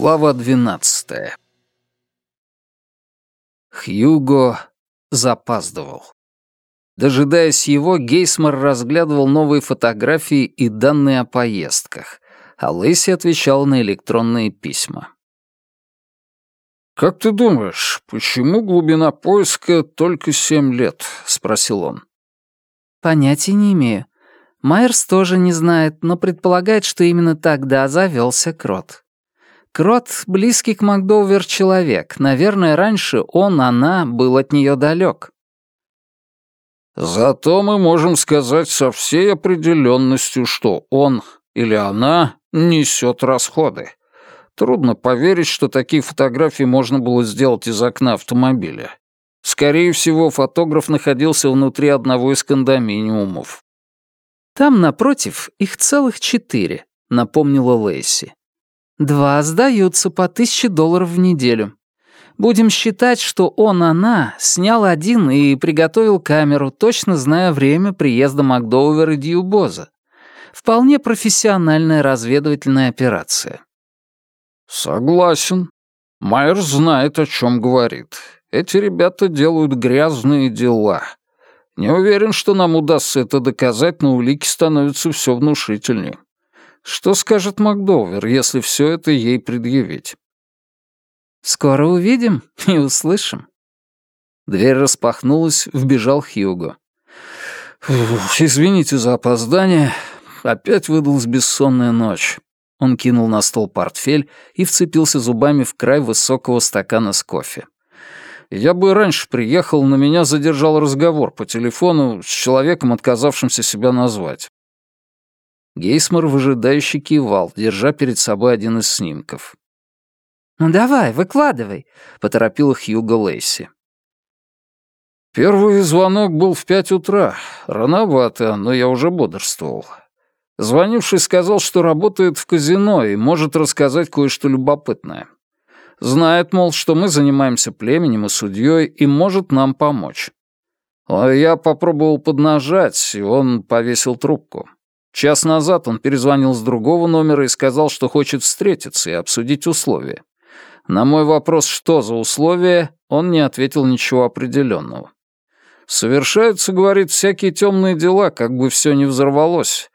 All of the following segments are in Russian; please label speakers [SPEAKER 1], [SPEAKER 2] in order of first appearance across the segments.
[SPEAKER 1] Глава двенадцатая. Хьюго запаздывал. Дожидаясь его, Гейсмар разглядывал новые фотографии и данные о поездках, а Лэйси отвечал на электронные письма.
[SPEAKER 2] «Как ты думаешь, почему глубина поиска только семь лет?» — спросил он.
[SPEAKER 3] «Понятия не имею. Майерс тоже не знает, но предполагает, что именно тогда завелся Крот. Крот — близкий к Макдоувер человек. Наверное, раньше он, она, был от нее далек.
[SPEAKER 2] Зато мы можем сказать со всей определенностью, что он или она несет расходы. Трудно поверить, что такие фотографии можно было сделать из окна автомобиля. Скорее всего, фотограф находился внутри одного из кондоминиумов.
[SPEAKER 3] «Там, напротив, их целых четыре», — напомнила Лейси. «Два сдаются по тысяче долларов в неделю. Будем считать, что он, она, снял один и приготовил камеру, точно зная время приезда Макдоувера и Дьюбоза. Вполне профессиональная разведывательная операция».
[SPEAKER 2] «Согласен. Майер знает, о чем говорит. Эти ребята делают грязные дела. Не уверен, что нам удастся это доказать, но улики становятся все внушительнее. Что скажет Макдовер, если все это ей предъявить?
[SPEAKER 3] Скоро увидим и услышим.
[SPEAKER 1] Дверь распахнулась, вбежал Хьюго.
[SPEAKER 2] «Извините за опоздание. Опять выдалась бессонная ночь».
[SPEAKER 1] Он кинул на стол портфель и вцепился зубами в край высокого стакана с кофе.
[SPEAKER 2] Я бы раньше приехал, но меня задержал разговор по телефону с человеком, отказавшимся себя назвать.
[SPEAKER 1] Гейсмор выжидающе кивал, держа перед собой один из снимков.
[SPEAKER 3] «Ну давай, выкладывай», — поторопила Хьюго Лейси.
[SPEAKER 2] Первый звонок был в пять утра. Рановато, но я уже бодрствовал. Звонивший сказал, что работает в казино и может рассказать кое-что любопытное. Знает, мол, что мы занимаемся племенем и судьей и может нам помочь. А я попробовал поднажать, и он повесил трубку. Час назад он перезвонил с другого номера и сказал, что хочет встретиться и обсудить условия. На мой вопрос, что за условия, он не ответил ничего определенного. Совершаются, говорит, всякие темные дела, как бы все не взорвалось.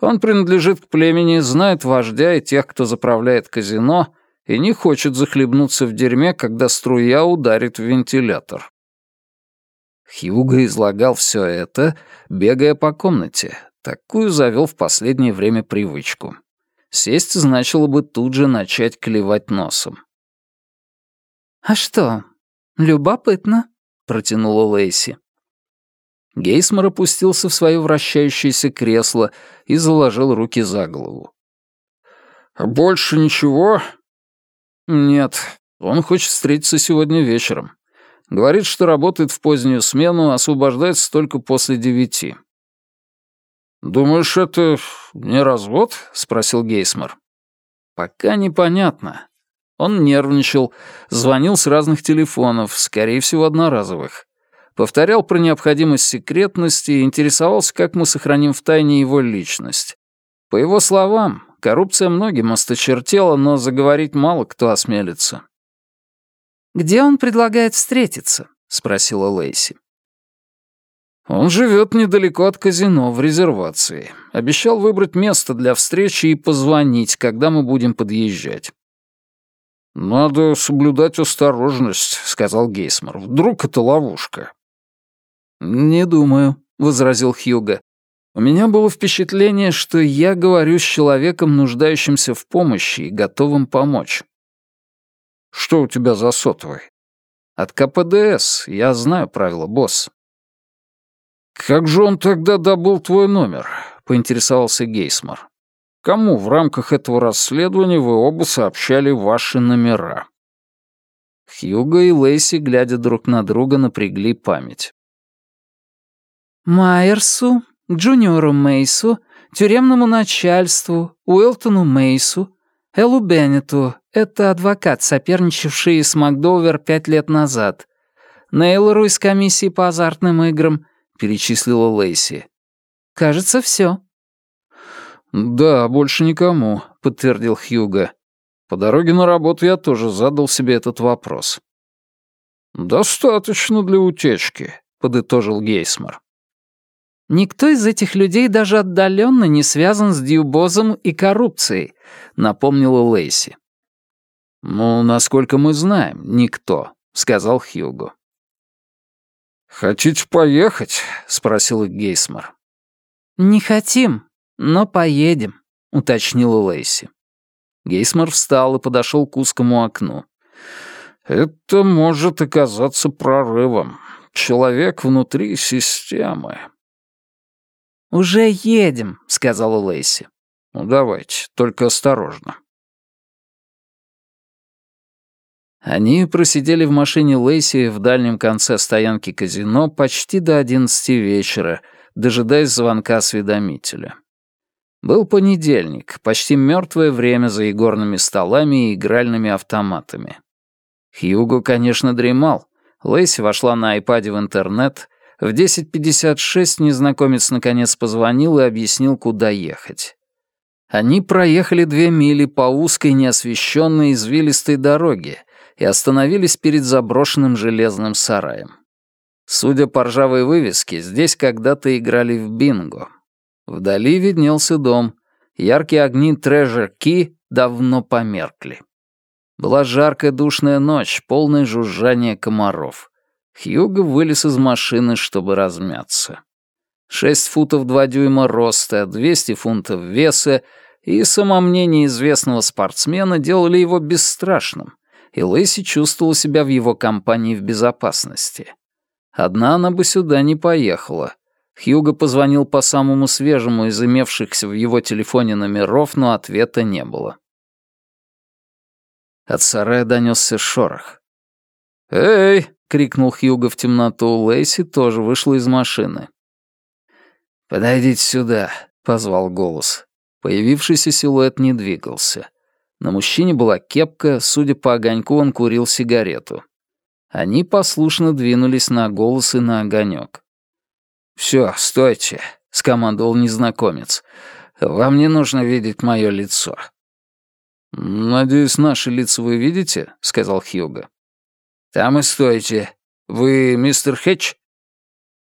[SPEAKER 2] Он принадлежит к племени, знает вождя и тех, кто заправляет казино, и не хочет захлебнуться в дерьме, когда струя ударит в вентилятор.
[SPEAKER 1] Хьюго излагал все это, бегая по комнате. Такую завел в последнее время привычку. Сесть значило бы тут же начать клевать носом.
[SPEAKER 3] «А что, любопытно?» — протянула Лейси.
[SPEAKER 1] Гейсмор опустился в свое вращающееся кресло и заложил руки за голову.
[SPEAKER 2] «Больше ничего?»
[SPEAKER 1] «Нет, он хочет встретиться сегодня вечером. Говорит, что работает в позднюю смену, освобождается только после девяти».
[SPEAKER 2] «Думаешь, это не развод?» — спросил Гейсмор.
[SPEAKER 1] «Пока непонятно. Он нервничал, звонил с разных телефонов, скорее всего, одноразовых. Повторял про необходимость секретности и интересовался, как мы сохраним в тайне его личность. По его словам, Коррупция многим осточертела, но заговорить мало кто осмелится.
[SPEAKER 3] «Где он предлагает встретиться?» — спросила Лейси.
[SPEAKER 2] «Он живет недалеко от казино, в резервации. Обещал выбрать место для встречи и позвонить, когда мы будем подъезжать». «Надо соблюдать осторожность», — сказал Гейсмор. «Вдруг это ловушка?»
[SPEAKER 1] «Не думаю», — возразил Хьюга. У меня было впечатление, что я говорю с человеком, нуждающимся в помощи и готовым помочь.
[SPEAKER 2] Что у тебя за сотовый?
[SPEAKER 1] От КПДС. Я знаю правила, босс.
[SPEAKER 2] Как же он тогда добыл твой номер? Поинтересовался Гейсмор. Кому в рамках этого расследования вы оба сообщали ваши номера?
[SPEAKER 1] Хьюго и Лейси, глядя друг на друга, напрягли память.
[SPEAKER 3] «Майерсу Джуниору Мейсу, тюремному начальству, Уэлтону Мейсу, Эллу Беннету, это адвокат, соперничавший с Макдовер пять лет назад, Нейлору из комиссии по азартным играм, перечислила Лейси. Кажется, все.
[SPEAKER 2] «Да, больше никому», — подтвердил Хьюго.
[SPEAKER 1] По дороге на работу я тоже задал себе этот вопрос. «Достаточно для утечки», — подытожил Гейсмар.
[SPEAKER 3] «Никто из этих людей даже отдаленно не связан с дьюбозом и коррупцией», — напомнила Лейси.
[SPEAKER 1] «Ну, насколько мы знаем, никто», — сказал Хьюго. «Хотите поехать?» — спросил Гейсмар.
[SPEAKER 3] «Не хотим, но поедем», — уточнила Лейси.
[SPEAKER 1] Гейсмар встал и подошел к узкому окну. «Это может оказаться прорывом. Человек внутри системы».
[SPEAKER 3] «Уже едем», — сказала Лейси.
[SPEAKER 1] «Ну, давайте, только осторожно».
[SPEAKER 3] Они просидели в машине Лейси в дальнем конце стоянки казино почти до одиннадцати вечера, дожидаясь звонка осведомителя. Был понедельник, почти мертвое время за игорными столами и игральными автоматами. Хьюго, конечно, дремал. Лейси вошла на айпаде в интернет. В 10.56 незнакомец наконец позвонил и объяснил, куда ехать. Они проехали две мили по узкой неосвещенной извилистой дороге и остановились перед заброшенным железным сараем. Судя по ржавой вывеске, здесь когда-то играли в бинго. Вдали виднелся дом. Яркие огни Treasure Ки давно померкли. Была жаркая душная ночь, полное жужжание комаров. Хьюго вылез из машины, чтобы размяться. Шесть футов два дюйма роста, двести фунтов веса и самомнение известного спортсмена делали его бесстрашным, и Лэйси чувствовала себя в его компании в безопасности. Одна она бы сюда не поехала. Хьюго позвонил по самому свежему из имевшихся в его телефоне номеров, но ответа не было. От сарая донесся шорох.
[SPEAKER 1] «Эй!»
[SPEAKER 3] — крикнул Хьюго в темноту. Лейси тоже вышла из машины.
[SPEAKER 1] «Подойдите сюда», — позвал голос.
[SPEAKER 3] Появившийся силуэт не двигался. На мужчине была кепка, судя по огоньку, он курил сигарету. Они послушно двинулись на голос и на огонек.
[SPEAKER 1] «Все, стойте», — скомандовал незнакомец. «Вам не нужно видеть мое лицо».
[SPEAKER 3] «Надеюсь, наши лица вы видите?» — сказал Хьюго.
[SPEAKER 1] «Там и стойте. Вы мистер Хэтч?»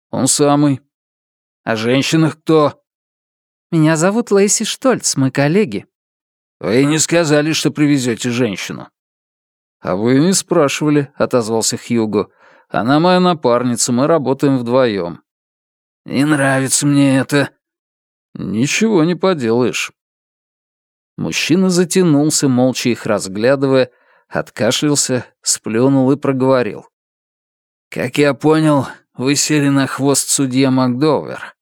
[SPEAKER 3] «Он самый».
[SPEAKER 1] «А женщина кто?»
[SPEAKER 3] «Меня зовут Лейси Штольц, мы коллеги».
[SPEAKER 1] «Вы не сказали, что привезете женщину».
[SPEAKER 3] «А вы не спрашивали», — отозвался Хьюго. «Она моя напарница, мы работаем вдвоем.
[SPEAKER 1] «Не нравится мне это».
[SPEAKER 3] «Ничего не поделаешь». Мужчина затянулся, молча их разглядывая, откашлялся, сплюнул и проговорил.
[SPEAKER 1] «Как я понял, вы сели на хвост судья Макдовер».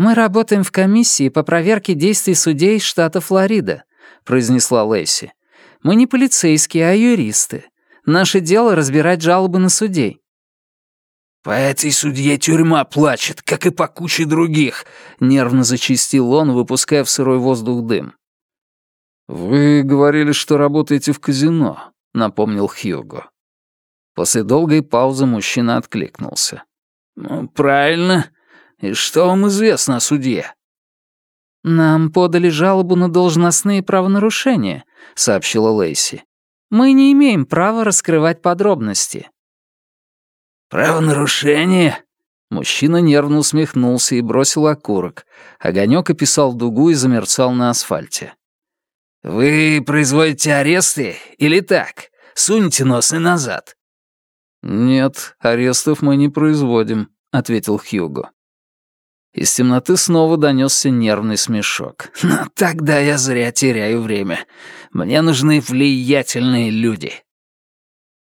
[SPEAKER 3] «Мы работаем в комиссии по проверке действий судей штата Флорида», — произнесла Лэйси. «Мы не полицейские, а юристы. Наше дело — разбирать жалобы на судей.
[SPEAKER 1] «По этой судье тюрьма плачет, как и по куче других», —
[SPEAKER 3] нервно зачистил он, выпуская в сырой воздух дым.
[SPEAKER 1] «Вы говорили, что работаете в казино», — напомнил Хьюго.
[SPEAKER 3] После долгой паузы мужчина откликнулся.
[SPEAKER 1] «Ну, правильно. И что вам известно о судье?»
[SPEAKER 3] «Нам подали жалобу на должностные правонарушения», — сообщила Лейси. «Мы не имеем права раскрывать подробности».
[SPEAKER 1] «Правонарушение?»
[SPEAKER 3] Мужчина нервно усмехнулся и бросил окурок. Огонек описал дугу и замерцал на асфальте.
[SPEAKER 1] «Вы производите аресты или так? Суньте нос и назад».
[SPEAKER 3] «Нет, арестов мы не производим», — ответил Хьюго. Из темноты снова донесся нервный смешок.
[SPEAKER 1] «Ну, тогда я зря теряю время. Мне нужны влиятельные люди.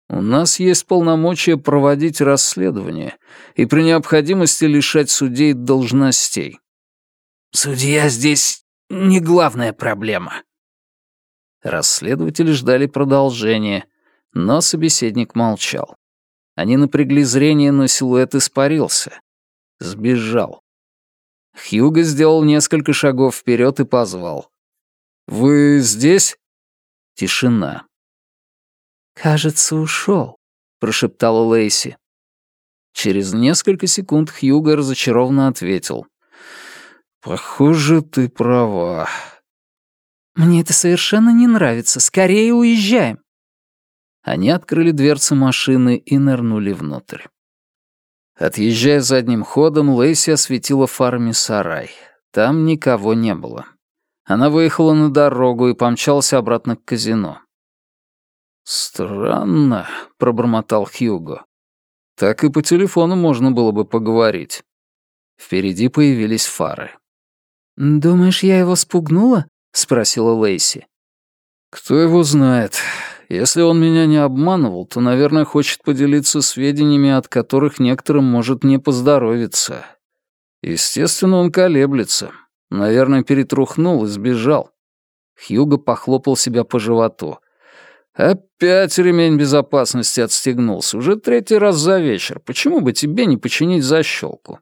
[SPEAKER 3] У нас есть полномочия проводить расследование и при необходимости лишать судей должностей.
[SPEAKER 1] Судья здесь не главная проблема.
[SPEAKER 3] Расследователи ждали продолжения, но собеседник молчал. Они напрягли зрение, но силуэт испарился. Сбежал. Хьюго сделал несколько шагов вперед и позвал. «Вы здесь?» Тишина. «Кажется, ушел», — прошептала Лейси. Через несколько секунд Хьюго разочарованно ответил.
[SPEAKER 1] «Похоже, ты права».
[SPEAKER 3] «Мне это совершенно не нравится. Скорее уезжаем».
[SPEAKER 1] Они открыли дверцы машины и нырнули внутрь. Отъезжая задним ходом, Лейси осветила фарами сарай. Там никого не было. Она выехала на дорогу и помчалась обратно к казино. «Странно», — пробормотал Хьюго. «Так и по телефону можно было бы поговорить». Впереди появились фары.
[SPEAKER 3] «Думаешь, я его спугнула?» — спросила Лейси.
[SPEAKER 1] «Кто его знает. Если он меня не обманывал, то, наверное, хочет поделиться сведениями, от которых некоторым может не поздоровиться. Естественно, он колеблется. Наверное, перетрухнул и сбежал». Хьюго похлопал себя по животу. «Опять ремень безопасности отстегнулся. Уже третий раз за вечер. Почему бы тебе не починить защелку?»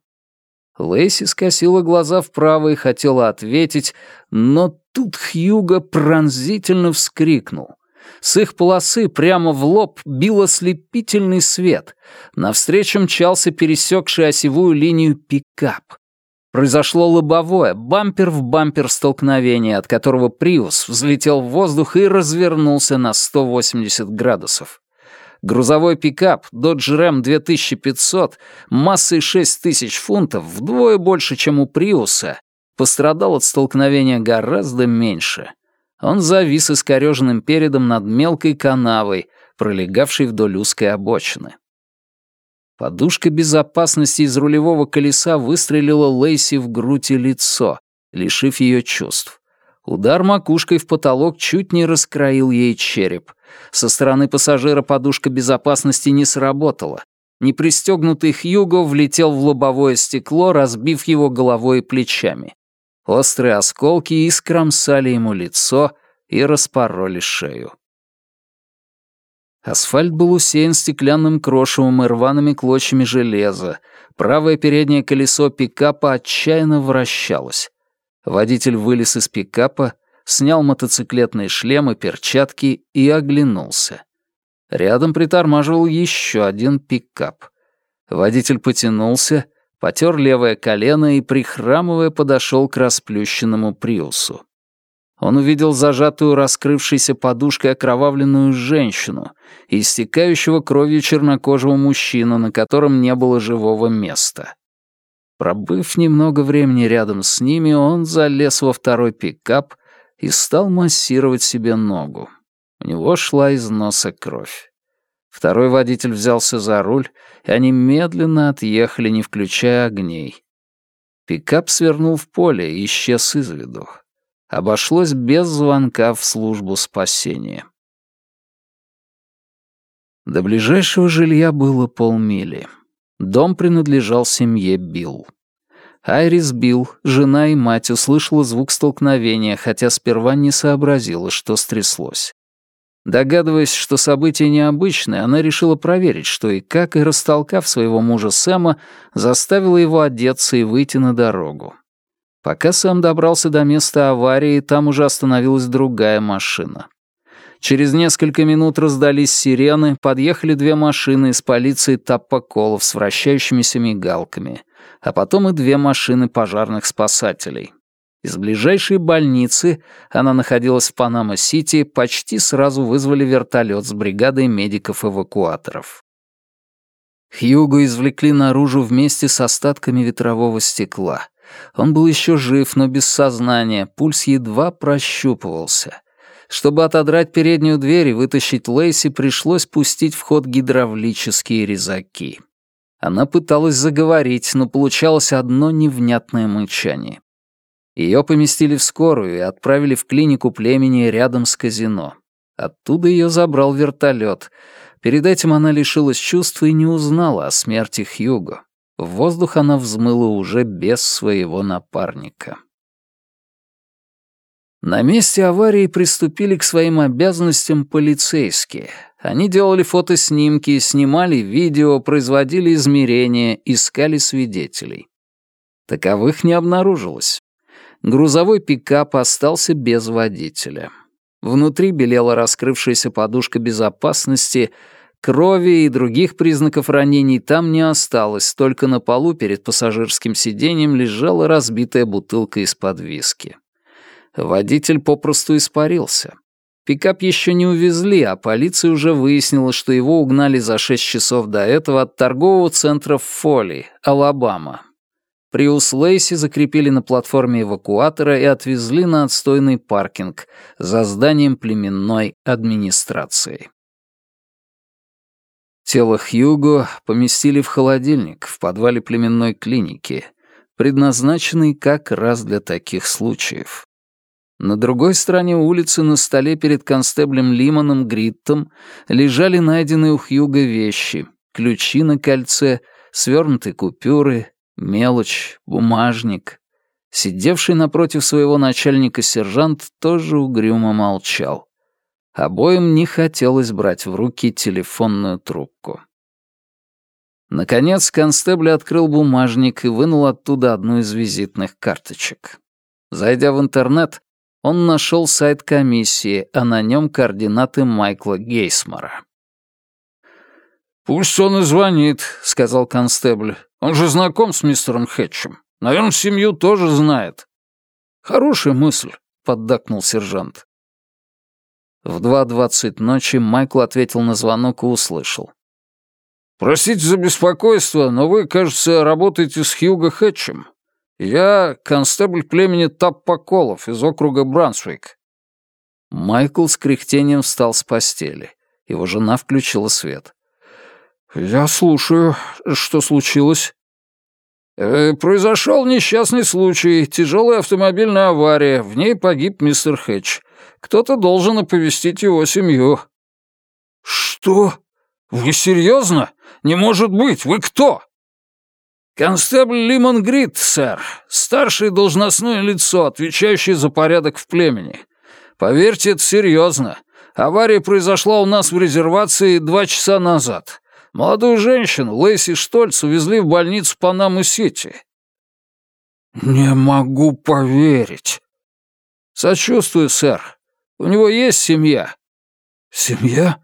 [SPEAKER 1] Лейси скосила глаза вправо и хотела ответить, но тут Хьюго пронзительно вскрикнул. С их полосы прямо в лоб бил ослепительный свет. Навстречу мчался пересекший осевую линию пикап. Произошло лобовое, бампер в бампер столкновение, от которого Приус взлетел в воздух и развернулся на 180 градусов. Грузовой пикап Dodge Ram 2500 массой 6000 фунтов, вдвое больше, чем у Приуса, пострадал от столкновения гораздо меньше. Он завис искорёженным передом над мелкой канавой, пролегавшей вдоль узкой обочины. Подушка безопасности из рулевого колеса выстрелила Лейси в грудь и лицо, лишив ее чувств. Удар макушкой в потолок чуть не раскроил ей череп. Со стороны пассажира подушка безопасности не сработала. Непристегнутый Хьюго влетел в лобовое стекло, разбив его головой и плечами. Острые осколки искромсали ему лицо и распороли шею. Асфальт был усеян стеклянным крошевом и рваными клочьями железа. Правое переднее колесо пикапа отчаянно вращалось. Водитель вылез из пикапа, снял мотоциклетные шлемы, перчатки и оглянулся. Рядом притормаживал еще один пикап. Водитель потянулся, потер левое колено и, прихрамывая, подошел к расплющенному приусу. Он увидел зажатую раскрывшейся подушкой окровавленную женщину и истекающего кровью чернокожего мужчину, на котором не было живого места. Пробыв немного времени рядом с ними, он залез во второй пикап и стал массировать себе ногу. У него шла из носа кровь. Второй водитель взялся за руль, и они медленно отъехали, не включая огней. Пикап свернул в поле и исчез из виду обошлось без звонка в службу спасения. До ближайшего жилья было полмили. Дом принадлежал семье Билл. Айрис Билл, жена и мать, услышала звук столкновения, хотя сперва не сообразила, что стряслось. Догадываясь, что событие необычное, она решила проверить, что и как, и растолкав своего мужа Сэма, заставила его одеться и выйти на дорогу. Пока сам добрался до места аварии, там уже остановилась другая машина. Через несколько минут раздались сирены, подъехали две машины из полиции таппаколов с вращающимися мигалками, а потом и две машины пожарных спасателей. Из ближайшей больницы, она находилась в Панама-Сити, почти сразу вызвали вертолет с бригадой медиков-эвакуаторов. Хьюго извлекли наружу вместе с остатками ветрового стекла. Он был еще жив, но без сознания, пульс едва прощупывался. Чтобы отодрать переднюю дверь и вытащить Лейси, пришлось пустить в ход гидравлические резаки. Она пыталась заговорить, но получалось одно невнятное мычание. Ее поместили в скорую и отправили в клинику племени рядом с казино. Оттуда ее забрал вертолет. Перед этим она лишилась чувств и не узнала о смерти Хьюго. В воздух она взмыла уже без своего напарника. На месте аварии приступили к своим обязанностям полицейские. Они делали фотоснимки, снимали видео, производили измерения, искали свидетелей. Таковых не обнаружилось. Грузовой пикап остался без водителя. Внутри белела раскрывшаяся подушка безопасности — Крови и других признаков ранений там не осталось, только на полу перед пассажирским сиденьем лежала разбитая бутылка из-под виски. Водитель попросту испарился. Пикап еще не увезли, а полиция уже выяснила, что его угнали за шесть часов до этого от торгового центра в Фолли, Алабама. Приус Лейси закрепили на платформе эвакуатора и отвезли на отстойный паркинг за зданием племенной администрации. Тело Хьюго поместили в холодильник в подвале племенной клиники, предназначенный как раз для таких случаев. На другой стороне улицы на столе перед констеблем Лимоном Гриттом лежали найденные у Хьюга вещи, ключи на кольце, свернутые купюры, мелочь, бумажник. Сидевший напротив своего начальника сержант тоже угрюмо молчал. Обоим не хотелось брать в руки телефонную трубку. Наконец констебль открыл бумажник и вынул оттуда одну из визитных карточек. Зайдя в интернет, он нашел сайт комиссии, а на нем координаты Майкла Гейсмора.
[SPEAKER 2] «Пусть он и звонит», — сказал констебль. «Он же знаком с мистером Хэтчем. Наверное, семью тоже знает». «Хорошая мысль», — поддакнул сержант.
[SPEAKER 1] В 2.20 ночи Майкл ответил на звонок и услышал.
[SPEAKER 2] «Простите за беспокойство, но вы, кажется, работаете с Хьюго Хэтчем. «Я констебль племени Таппоколов из округа Брансвик».
[SPEAKER 1] Майкл с кряхтением встал с постели. Его жена включила свет.
[SPEAKER 2] «Я слушаю. Что случилось?» Э, «Произошел несчастный случай, тяжелая автомобильная авария, в ней погиб мистер Хэтч. Кто-то должен оповестить его семью». «Что? Вы серьезно? Не может быть! Вы кто?» «Констебль Лимон Грид, сэр. Старшее должностное лицо, отвечающее за порядок в племени. Поверьте, это серьезно. Авария произошла у нас в резервации два часа назад. Молодую женщину, Лэйси Штольц, увезли в больницу Панаму-Сити». «Не могу поверить». «Сочувствую, сэр. У него есть семья?» «Семья?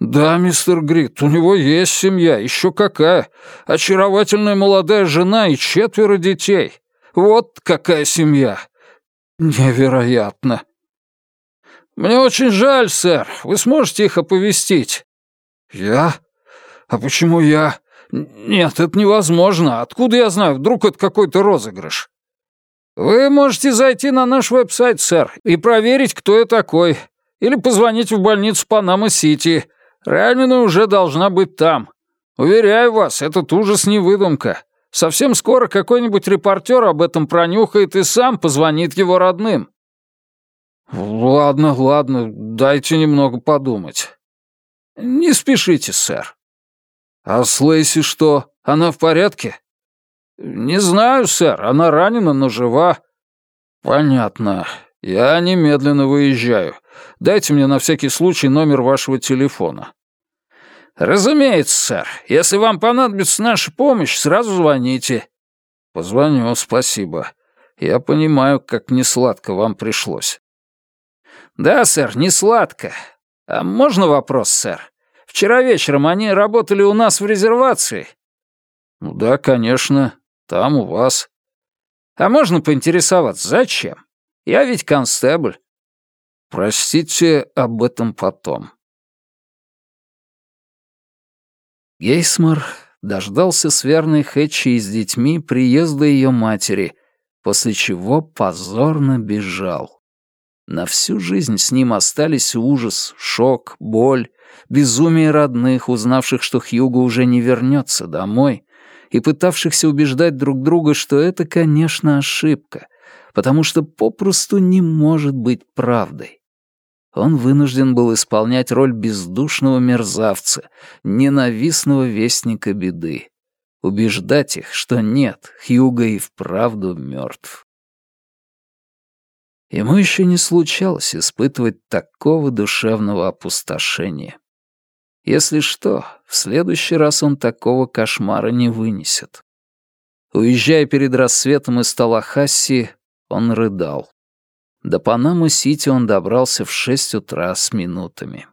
[SPEAKER 2] «Да, мистер Грит, у него есть семья, еще какая. Очаровательная молодая жена и четверо детей. Вот какая семья. Невероятно». «Мне очень жаль, сэр. Вы сможете их оповестить?» «Я? А почему я? Нет, это невозможно. Откуда я знаю? Вдруг это какой-то розыгрыш?» «Вы можете зайти на наш веб-сайт, сэр, и проверить, кто я такой. Или позвонить в больницу Панама-Сити. Раненая уже должна быть там. Уверяю вас, этот ужас не выдумка. Совсем скоро какой-нибудь репортер об этом пронюхает и сам позвонит его родным». «Ладно, ладно, дайте немного подумать». «Не спешите, сэр». «А с Лейси что, она в порядке?» «Не знаю, сэр, она ранена, но жива». «Понятно. Я немедленно выезжаю. Дайте мне на всякий случай номер вашего телефона». «Разумеется, сэр. Если вам понадобится наша помощь, сразу звоните». «Позвоню, спасибо. Я понимаю, как несладко вам пришлось». «Да, сэр, не сладко. А можно вопрос, сэр? Вчера вечером они работали у нас в резервации?» «Ну да, конечно. Там у вас».
[SPEAKER 1] «А можно поинтересоваться, зачем? Я ведь констебль.
[SPEAKER 2] Простите об этом потом.
[SPEAKER 1] Гейсмар дождался с верной Хэтчи с детьми приезда ее матери, после чего позорно бежал. На всю жизнь с ним остались ужас, шок, боль, безумие родных, узнавших, что Хьюго уже не вернется домой, и пытавшихся убеждать друг друга, что это, конечно, ошибка, потому что попросту не может быть правдой он вынужден был исполнять роль бездушного мерзавца, ненавистного вестника беды, убеждать их, что нет, Хьюго и вправду мертв. Ему еще не случалось испытывать такого душевного опустошения. Если что, в следующий раз он такого кошмара не вынесет. Уезжая перед рассветом из Талахасси, он рыдал. До Панамы-Сити он добрался в шесть утра с минутами.